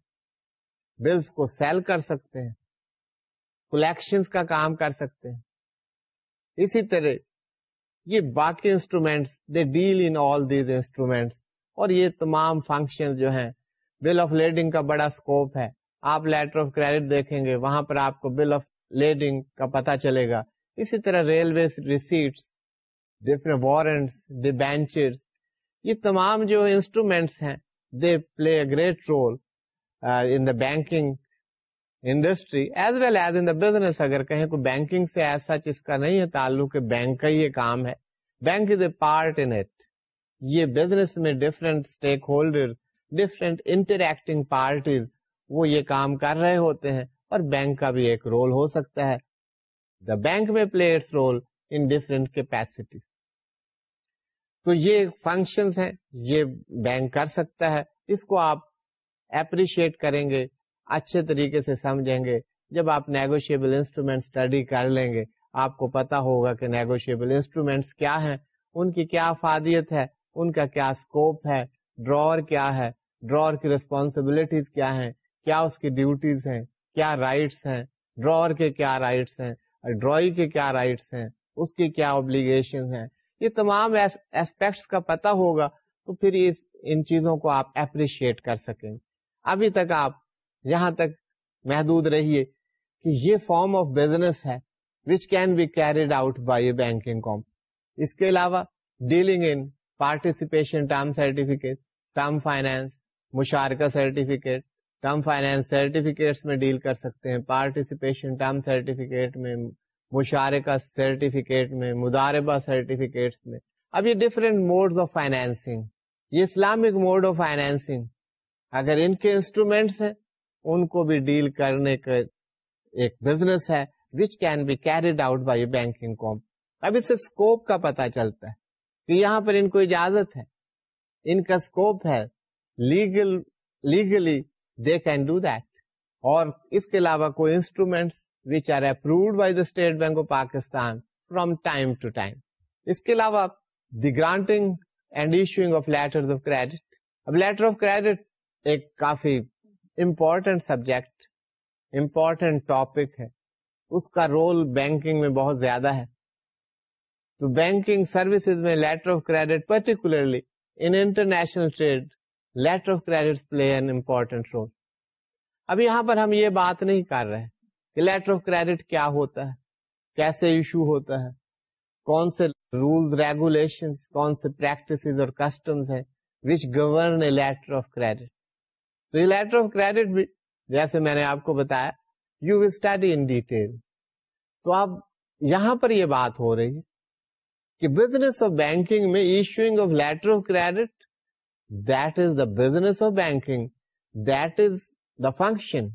بلس کو سیل کر سکتے ہیں۔ کلیکشن کا کام کر سکتے ہیں۔ اسی طرح یہ باقی instruments they deal in all these instruments اور یہ تمام فنکشن جو ہیں بل آف لیڈنگ کا بڑا اسکوپ ہے۔ آپ لیٹر آف کریڈٹ دیکھیں گے، وہاں پر آپ کو بل آف لیڈنگ کا پتا چلے گا۔ اسی طرح railway receipts different warrants debenture یہ تمام جو انسٹرومینٹس ہیں they play a great role in the banking industry as well as in the business اگر کہیں کوئی بینکنگ سے ایسا چیز کا نہیں ہے، تعلق بینک کا یہ کام ہے۔ Bank is a part in it یہ بزنس میں different stakeholder different interacting parties وہ یہ کام کر رہے ہوتے ہیں اور بینک کا بھی ایک رول ہو سکتا ہے۔ دا بینک میں play its role in different capacity تو یہ فنکشنز ہیں، یہ بینک کر سکتا ہے۔ اس کو آپ اپریشیٹ کریں گے۔ اچھے طریقے سے سمجھیں گے۔ جب آپ نیگوشیبل انسٹرومینٹ اسٹڈی کر لیں گے، آپ کو پتا ہوگا کہ نیگوشیبل انسٹرومینٹس کیا ہیں، ان کی کیا افادیت ہے، ان کا کیا اسکوپ ہے ڈرور کیا ہے ڈرور کی ریسپانسبلٹیز کیا ہیں، کیا اس کی ڈیوٹیز ہیں، کیا رائٹس ہیں ڈرور کے کیا رائٹس ہیں ڈرائی کے کیا رائٹس ہیں، اس کی کیا اوبلیگیشن ہیں۔ یہ تمام ایسپیکٹس کا پتا ہوگا تو پھر ان چیزوں کو آپ اپریشیٹ کر سکیں۔ ابھی تک آپ یہاں تک محدود رہیے کہ یہ فارم آف بزنس ہے which can be carried out by banking کام اس کے علاوہ dealing in participation term certificate term finance مشارکہ certificate term finance certificates میں ڈیل کر سکتے ہیں. پارٹیسپیشن ٹرم سرٹیفکیٹ میں، مشارکہ سرٹیفکیٹ میں، مداربہ سرٹیفکیٹس میں. اب یہ ڈفرینٹ موڈ آف فائنینسنگ یہ اسلامک موڈ آف فائنینسنگ اگر ان کے انسٹرومینٹس ہیں ان کو بھی ڈیل کرنے کا ایک بزنس ہے which can be carried out by banking کام اب اس سے اسکوپ کا پتا چلتا ہے کہ یہاں پر ان کو اجازت ہے۔ ان کا اسکوپ ہے legal legally they can do that اور اس کے علاوہ کوئی instrument which are approved by the State Bank of Pakistan from time to time اس کے علاوہ the granting and issuing of letter of credit اب لیٹر آف کریڈٹ ایک کافی امپورٹینٹ سبجیکٹ امپورٹینٹ ٹاپک ہے. اس کا رول بینکنگ میں بہت زیادہ ہے. تو بینکنگ سروسز میں letter of credit particularly in international trade letter of credit play an important role اب یہاں پر ہم یہ بات نہیں کر رہے کہ لیٹر آف کریڈٹ کیا ہوتا ہے، کیسے ایشو ہوتا ہے، کون سے رولس ریگولیشن کون سے پریکٹس اور کسٹمس ہیں which govern a letter of credit تو یہ لیٹر آف کریڈٹ بھی جیسے میں نے آپ کو بتایا you will study in detail تو اب یہاں پر یہ بات ہو رہی ہے کہ بزنس آف بینکنگ میں issuing of letter of credit that is the business of banking that is the function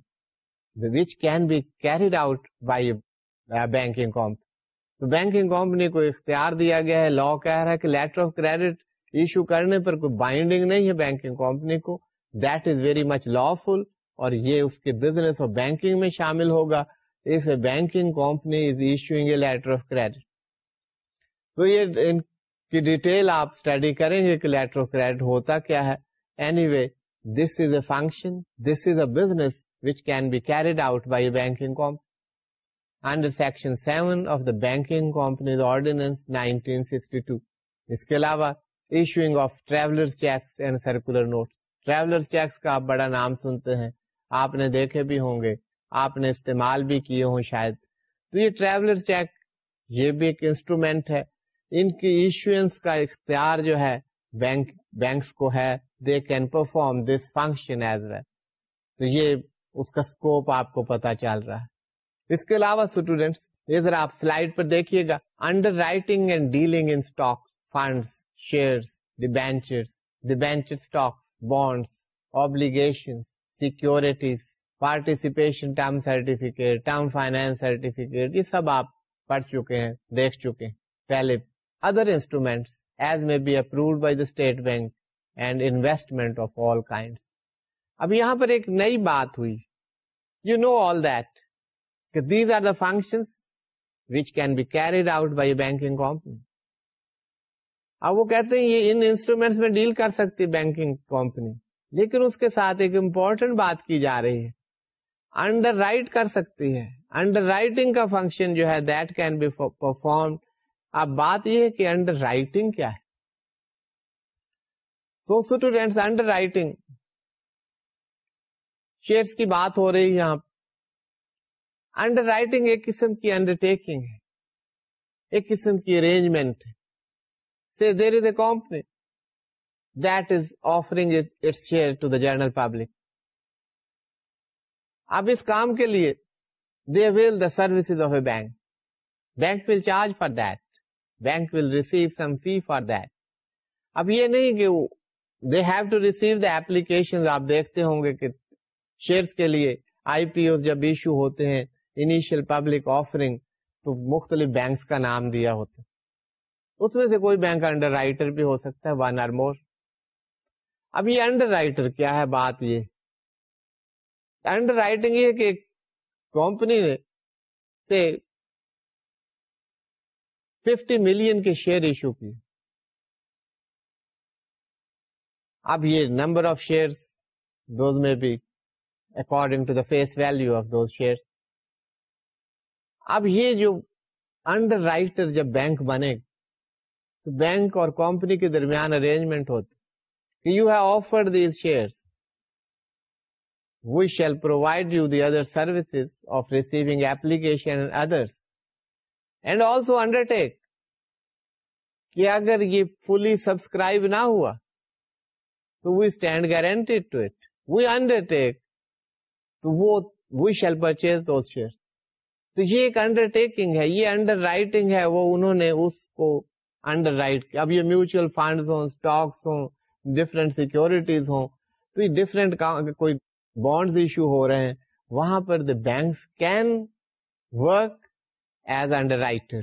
which can be carried out by banking company تو بینکنگ کمپنی کو اختیار دیا گیا ہے لا کہہ رہا ہے کہ لیٹر آف کریڈٹ ایشو کرنے پر کوئی بائنڈنگ نہیں ہے بینکنگ کمپنی کو۔ That is very much lawful اور یہ اس کے بزنس آف بینکنگ میں شامل ہوگا. If a banking company is issuing a letter of credit تو یہ ان کی ڈیٹیل آپ اسٹڈی کریں گے کہ لیٹر آف کریڈٹ ہوتا کیا ہے. Anyway this is a function this is a business which can be carried out by banking company under section seven of the banking companies ordinance 1962 اس کے علاوہ issuing of traveller cheques and circular notes traveller cheques کا آپ بڑا نام سنتے ہیں۔ آپ نے دیکھے بھی ہوں گے۔ آپ نے استعمال بھی کیے ہوں شاید۔ تو یہ ٹریولر چیک یہ بھی ایک انسٹرومینٹ ہے۔ ان کی ایشوئنس کا اختیار جو ہے بینک بینکس کو ہے۔ They can perform this function as well تو یہ اس کا اسکوپ آپ کو پتا چل رہا ہے۔ اس کے علاوہ اسٹوڈینٹس یہ ذرا آپ سلائڈ پر دیکھیے گا۔ Underwriting and dealing in stock fund share debenture debenture stock bonds obligation securities participation term certificate term finance certificate یہ سب آپ پڑھ چکے ہیں، دیکھ چکے ہیں۔ پہلے other instruments as may be approved by the State Bank and investment of all kind اب یہاں پر ایک نئی بات ہوئی۔ یو نو آل دیٹ کہ these are the function which can be carried out by banking company اب وہ کہتے ہیں یہ ان انسٹرومینٹس میں ڈیل کر سکتی بینکنگ کمپنی لیکن اس کے ساتھ ایک امپورٹنٹ بات کی جا رہی ہے۔ انڈر رائٹ کر سکتی ہے۔ انڈر رائٹنگ کا فنکشن جو ہے دیٹ کین بی پرفارم اب بات یہ ہے کہ انڈر رائٹنگ کیا ہے۔ So students underwriting shares کی بات ہو رہی ہے یہاں۔ انڈر رائٹنگ ایک قسم کی انڈر ٹیکنگ ہے۔ ایک قسم کی ارینجمنٹ ہے۔ There is a company that is offering its share to the general public اب اس کام کے لیے they will the services of a bank bank will charge for that bank will receive some fee for that اب یہ نہیں کہ they have to receive the application آپ دیکھتے ہوں گے کہ شیئرس کے لیے آئی پی او جب ایشو ہوتے ہیں انیشیل پبلک آفرنگ تو مختلف بینکس کا نام دیا ہوتا ہے۔ اس میں سے کوئی بینک انڈر رائٹر بھی ہو سکتا ہے ون آر مور اب یہ انڈر رائٹر کیا ہے بات یہ؟ انڈر رائٹنگ یہ کہ کمپنی نے سے ففٹی ملین کے شیئر ایشو کی اب یہ نمبر آف شیئر دوز میں بھی according to the face value of those share اب یہ جو انڈر رائٹر جب بینک بنے تو بینک اور کمپنی کے درمیان ارینجمنٹ ہوتی کہ you have offer these share we shall provide you the other services of receiving application others and also undertake کہ اگر یہ فلی سبسکرائب نہ ہوا، تو we stand guarantee to it we undertake تو وہ we shall purchase those share تو یہ ایک انڈر ٹیکنگ ہے، یہ انڈر رائٹنگ ہے، وہ انہوں نے اس کو انڈر رائٹ اب یہ میوچل فنڈ ہوں اسٹاکس ہوں ڈفرینٹ سیکورٹیز ہوں تو یہ ڈفرینٹ کوئی بانڈز ایشو ہو رہے ہیں وہاں پر the banks can work as underwriter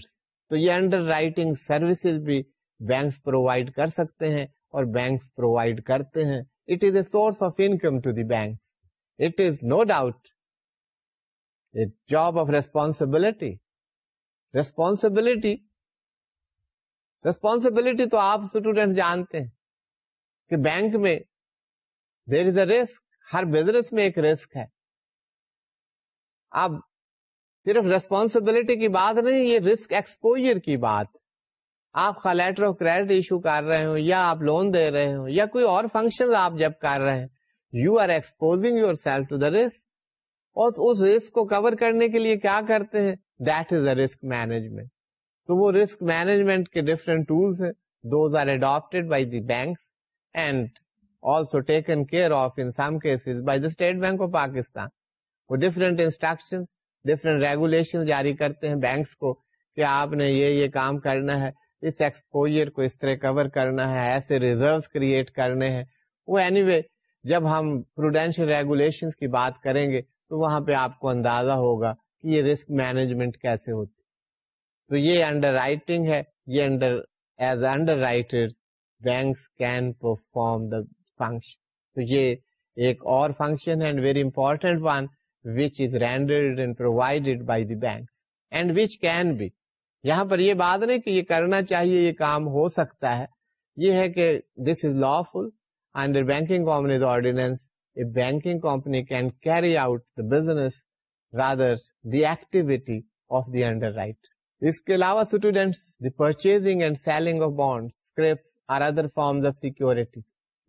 تو یہ انڈر رائٹنگ سروسز بھی بینکس پرووائڈ کر سکتے ہیں اور بینکس پرووائڈ کرتے ہیں it is a source of income to the bank it is no doubt job of responsibility responsibility responsibility تو آپ اسٹوڈینٹ جانتے ہیں کہ بینک میں دیر is a risk Hare business میں ایک رسک ہے۔ اب صرف ریسپانسبلٹی کی بات نہیں، یہ رسک ایکسپوجر کی بات۔ آپ کا لیٹر آف کریڈٹ ایشو کر رہے ہوں یا آپ لون دے رہے ہوں یا کوئی اور فنکشن آپ جب کر رہے ہیں you are exposing yourself to the risk اور اس رسک کو کور کرنے کے لیے کیا کرتے ہیں؟ That is a risk management تو وہ رسک مینجمنٹ کے ڈفرنٹ ٹولس ہیں۔ Those are adopted by the banks and also taken care of in some cases by the State Bank of Pakistan وہ ڈفرینٹ انسٹرکشن ڈفرینٹ ریگولیشن جاری کرتے ہیں banks کو کہ آپ نے یہ یہ کام کرنا ہے۔ اس ایکسپوئر کو اس طرح کور کرنا ہے۔ ایسے ریزرو کریٹ کرنے ہیں۔ وہ اینی anyway, جب ہم پروڈینشیل ریگولیشن کی بات کریں گے تو وہاں پہ آپ کو اندازہ ہوگا کہ یہ رسک مینجمنٹ کیسے ہوتی تو یہ انڈر رائٹنگ ہے، یہ under as underwriter banks can perform the function تو یہ ایک اور فنکشن ہے very important one which is rendered and provided by the bank and which can be یہاں پر یہ بات نہیں کہ یہ کرنا چاہیے، یہ کام ہو سکتا ہے۔ یہ ہے کہ this is lawful under banking companies ordinance banking company can carry out the business rather the activity of the underwrite اس کے علاوہ students the purchasing and selling of bond or other form of security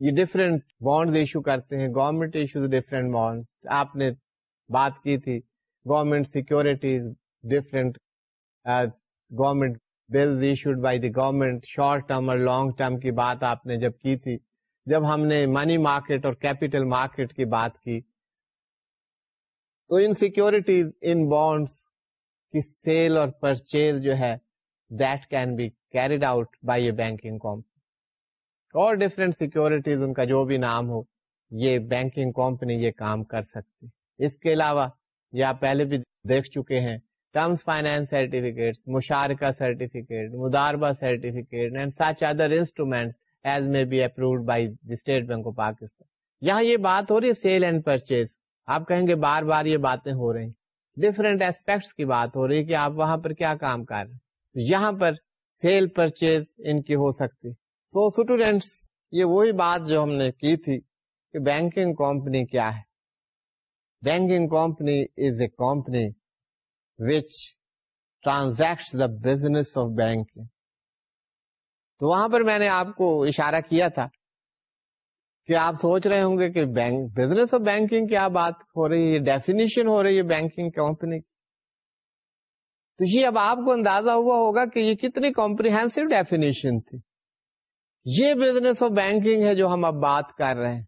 یہ different bond issue کرتے ہیں. Government issue different bond آپ نے بات کی تھی. Government securities different government bill issued by the government short term اور لانگ ٹرم کی بات آپ نے جب کی تھی. جب ہم نے منی مارکیٹ اور کیپیٹل مارکیٹ کی بات کی. تو ان سیکورٹیز ان بانڈس کی سیل اور پرچیز جو ہے that can be carried out by a banking company اور ڈفرینٹ سیکورٹیز ان کا جو بھی نام ہو، یہ بینکنگ کمپنی یہ کام کر سکتی۔ اس کے علاوہ یہ آپ پہلے بھی دیکھ چکے ہیں ٹرمس فائنینس سرٹیفکیٹ مشارکہ certificate مداربہ certificate and such other instrument as may be approved by State Bank of Pakistan یہاں یہ بات ہو رہی ہے سیل اینڈ پرچیز آپ کہیں گے بار بار یہ باتیں ہو رہی ہیں۔ ڈفرینٹ ایسپیکٹس کی بات ہو رہی ہے کہ آپ وہاں پر کیا کام کر رہے ہیں۔ یہاں پر سیل پرچیز ان کی ہو سکتی۔ سو so, اسٹوڈینٹس یہ وہی بات جو ہم نے کی تھی کہ بینکنگ کمپنی کیا ہے۔ Banking company is a company which transact the business of banking تو وہاں پر میں نے آپ کو اشارہ کیا تھا کہ آپ سوچ رہے ہوں گے کہ بینک بزنس آف بینکنگ کیا بات ہو رہی ہے ڈیفینیشن ہو رہی ہے بینکنگ کمپنی تو یہ اب آپ کو اندازہ ہوا ہوگا کہ یہ کتنی کمپریہنسو ڈیفینیشن تھی۔ یہ بزنس آف بینکنگ ہے جو ہم اب بات کر رہے ہیں۔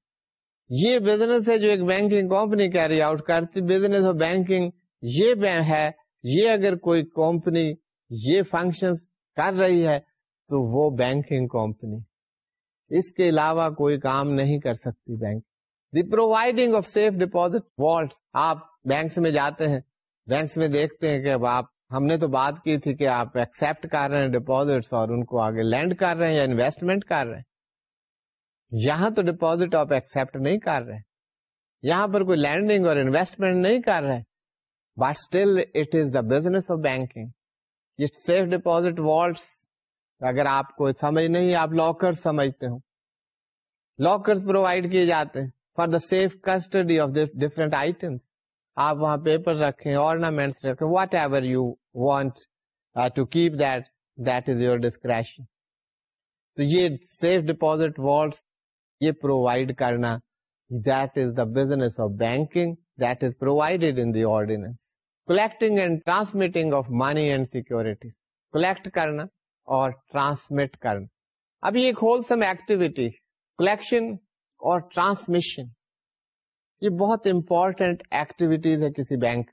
یہ بزنس ہے جو ایک بینکنگ کمپنی کیری آؤٹ کرتی۔ بزنس آف بینکنگ یہ ہے، یہ اگر کوئی کمپنی یہ فنکشن کر رہی ہے تو وہ بینکنگ کمپنی اس کے علاوہ کوئی کام نہیں کر سکتی bank. The providing of safe deposit vault آپ بینکس میں جاتے ہیں، بینکس میں دیکھتے ہیں کہ اب آپ، ہم نے تو بات کی تھی کہ آپ ایکسپٹ کر رہے ہیں ڈپوزٹ اور ان کو آگے لینڈ کر رہے ہیں یا انویسٹمنٹ کر رہے ہیں۔ یہاں تو ڈپوزٹ آپ ایکسپٹ نہیں کر رہے یہاں پر کوئی لینڈنگ اور انویسٹمنٹ نہیں کر رہے but still it is the business of banking safe deposit vaults اگر آپ کو سمجھ نہیں، آپ لاکر سمجھتے ہو لاکر پرووائڈ کیے جاتے ہیں for the safe custody of different item آپ وہاں پیپر رکھیں آرنامنٹ رکھیں whatever you want to keep that that is your discretion تو یہ سیف ڈپوزٹ والٹ یہ پرووائڈ کرنا that is the business of banking that is provided in the ordinance collecting and transmitting of money and security collect کرنا۔ اور transmit کرنا۔ ابھی ایک whole سم activity collection اور ٹرانسمیشن یہ بہت امپورٹینٹ ایکٹیویٹیز ہے کسی بینک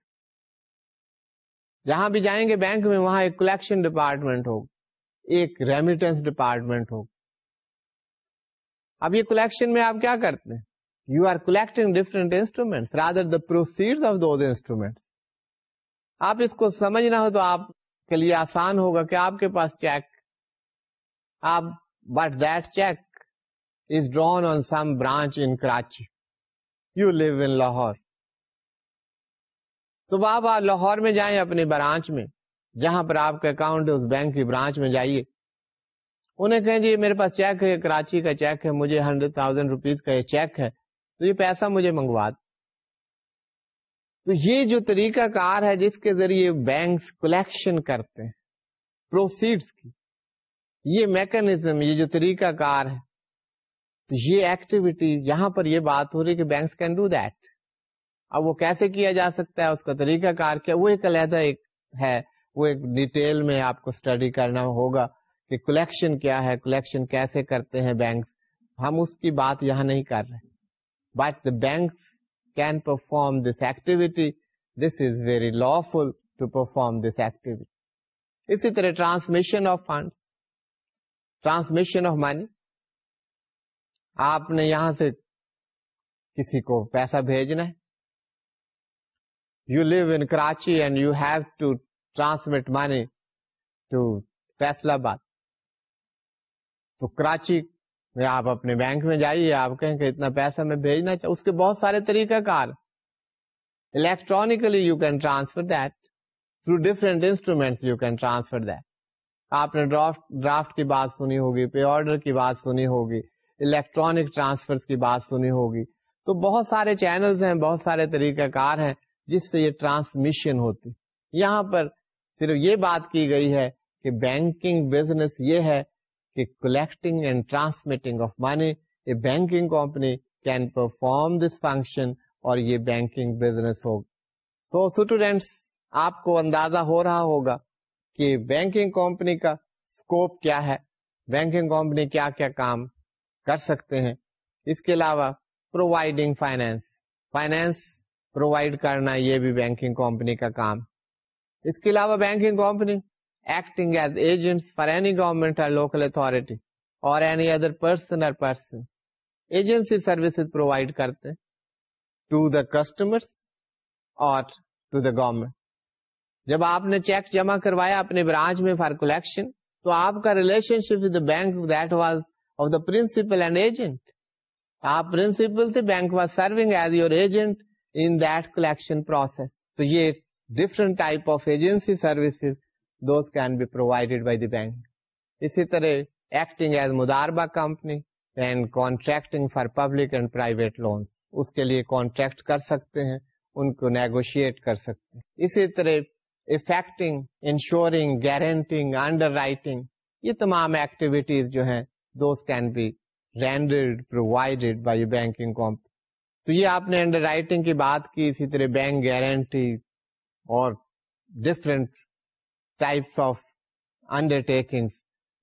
جہاں بھی جائیں گے بینک میں، وہاں ایک کلیکشن ڈپارٹمنٹ ہو ایک ریمیٹنس ڈپارٹمنٹ ہو اب یہ کلیکشن میں آپ کیا کرتے ہیں؟ You are collecting different instrument rather the proceed of those instrument آپ اس کو سمجھنا ہو تو آپ کے لیے آسان ہوگا کہ آپ کے پاس چیک آپ but that cheque is drawn on some branch in Karachi you live in Lahore تو آپ لاہور میں جائیں اپنی برانچ میں، جہاں پر آپ کا اکاؤنٹ ہے، اس بینک کی برانچ میں جائیے۔ انہیں کہیں جی میرے پاس چیک ہے، کراچی کا چیک ہے، مجھے ہنڈریڈ تھاؤزینڈ روپیز کا یہ چیک ہے۔ تو یہ پیسہ مجھے منگوا تو یہ جو طریقہ کار ہے جس کے ذریعے بینکس کلیکشن کرتے ہیں پروسیڈس کی، یہ میکنیزم یہ جو طریقہ کار ہے، تو یہ ایکٹیویٹی یہاں پر یہ بات ہو رہی کہ بینکس کین ڈو دیٹ اب وہ کیسے کیا جا سکتا ہے، اس کا طریقہ کار کیا؟ وہ ایک علیحدہ ایک ہے، وہ ایک ڈیٹیل میں آپ کو اسٹڈی کرنا ہوگا کہ کلیکشن کیا ہے کلیکشن کیسے کرتے ہیں بینک ہم اس کی بات یہاں نہیں کر رہے۔ But the bank can perform this activity this is very lawful to perform this activity اسی طرح transmission of fund transmission of money آپ نے یہاں سے کسی کو پیسہ بھیجنا ہے. You live in Karachi and you have to transmit money to Faisalabad تو کراچی آپ اپنے بینک میں جائیے، آپ کہیں کہ اتنا پیسہ میں بھیجنا چاہوں اس کے بہت سارے طریقہ کار۔ Electronically you can transfer that through different instrument you can transfer that آپ نے ڈرافٹ ڈرافٹ کی بات سنی ہوگی پے آرڈر کی بات سنی ہوگی الیکٹرانک ٹرانسفر کی بات سنی ہوگی۔ تو بہت سارے چینلز ہیں، بہت سارے طریقہ کار ہیں جس سے یہ ٹرانسمیشن ہوتی۔ یہاں پر صرف یہ بات کی گئی ہے کہ بینکنگ بزنس یہ ہے کہ collecting and transmitting of money a banking company can perform this function اور یہ بینکنگ بزنس ہوگا۔ سو اسٹوڈینٹس آپ کو اندازہ ہو رہا ہوگا کہ بینکنگ کمپنی کا اسکوپ کیا ہے۔ بینکنگ کمپنی کیا کیا کام کر سکتے ہیں۔ اس کے علاوہ پرووائڈنگ فائنینس فائنینس پرووائڈ کرنا یہ بھی بینکنگ کمپنی کا کام۔ اس کے علاوہ banking company acting as agent for any government or local authority or any other person or person agency services provide کرتے ٹو دا کسٹمر اور ٹو دا گورمنٹ جب آپ نے چیک جمع کروایا اپنے برانچ میں فار کلیکشن تو آپ کا relationship with bank that was of the principal and agent آپ پرنسپل تھے bank was serving as your agent in that collection process تو یہ different type of agency services those can be provided by the bank اسی طرح acting as مداربہ company and contracting for public and private loans اس کے لیے contract کر سکتے ہیں، ان کو نیگوشیٹ کر سکتے ہیں۔ اسی طرح effecting insuring guaranteeing underwriting یہ تمام ایکٹیویٹیز جو ہیں those can be rendered provided by banking company تو یہ آپ نے انڈر رائٹنگ کی بات کی، اسی طرح بینک گارنٹی اور different types of undertaking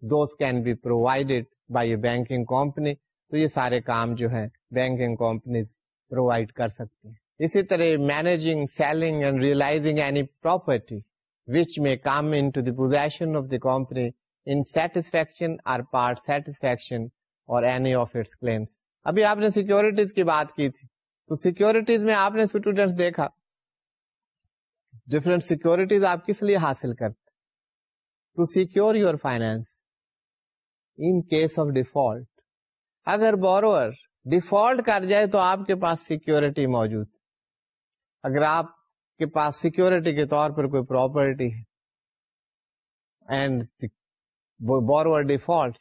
those can be provided by banking company تو یہ سارے کام جو ہے بینکنگ کمپنیز پرووائڈ کر سکتی ہیں۔ اسی طرح managing selling and realising any property which may come into the position of the company in satisfaction or part satisfaction or any of its claims ابھی آپ نے سیکورٹیز کی بات کی تھی۔ تو سیکورٹیز میں آپ نے اسٹوڈینٹس دیکھا۔ ڈفرینٹ سیکورٹیز آپ کس لیے حاصل کرتے to secure your finance in case of default اگر بورور ڈیفالٹ کر جائے تو آپ کے پاس سیکورٹی موجود اگر آپ کے پاس سیکورٹی کے طور پر کوئی پراپرٹی ہے اینڈ بورور ڈیفالٹ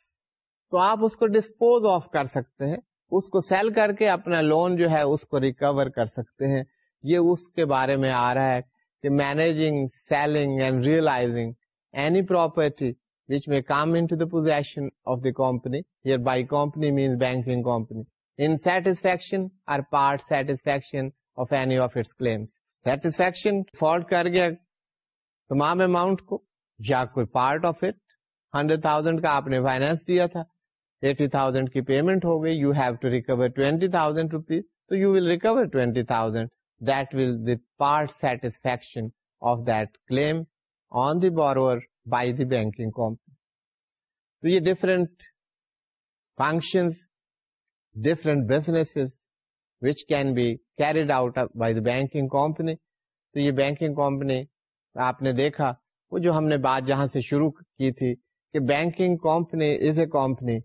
تو آپ اس کو ڈسپوز آف کر سکتے ہیں۔ اس کو سیل کر کے اپنا لون جو ہے اس کو ریکور کر سکتے ہیں۔ یہ اس کے بارے میں آ رہا ہے کہ managing selling and realising any property which may come into the possession of the company. Here by company means banking company. In satisfaction or part satisfaction of any of its claims. Satisfaction default کر گیا تمام amount کو یا کوئی part of it hundred thousand کا آپ نے finance دیا تھا ایٹی تھاؤزینڈ کی پیمنٹ ہو گئی you have to recover twenty thousand rupees تو you will recover twenty thousand that will the part satisfaction of that claim on the borrower by the banking company تو یہ different function different business which can be carried out by the banking company تو یہ banking company آپ نے دیکھا وہ جو ہم نے بات جہاں سے شروع کی تھی کہ banking company is a company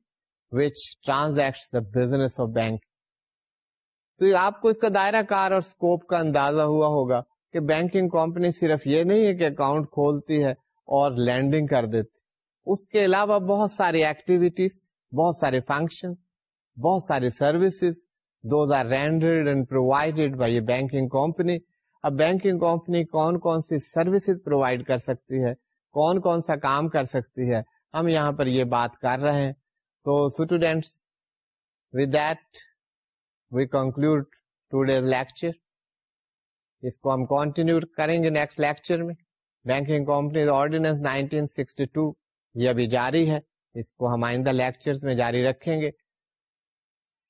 which transact the business of bank تو آپ کو اس کا دائرہ کار اور اسکوپ کا اندازہ ہوا ہوگا کہ بینکنگ کمپنی صرف یہ نہیں ہے کہ اکاؤنٹ کھولتی ہے اور لینڈنگ کر دیتی اس کے علاوہ بہت ساری ایکٹیویٹیز بہت سارے فنکشن بہت سارے services those are rendered and provided by banking company اب بینکنگ کمپنی کون کون سی سروسز پرووائڈ کر سکتی ہے؟ کون کون سا کام کر سکتی ہے؟ ہم یہاں پر یہ بات کر رہے ہیں۔ تو students with that we conclude today's lecture اس کو ہم کنٹینیو کریں گے نیکسٹ لیکچر میں. بینکنگ کمپنیز آرڈیننس 1962 یہ ابھی جاری ہے. اس کو ہم آئندہ لیکچر میں جاری رکھیں گے.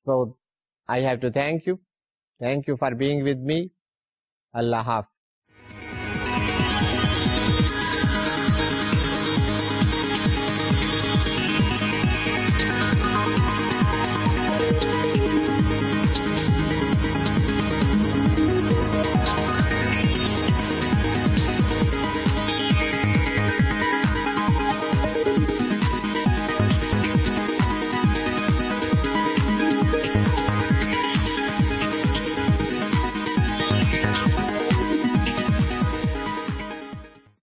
So I have to thank you thank you for being with me اللہ حافظ.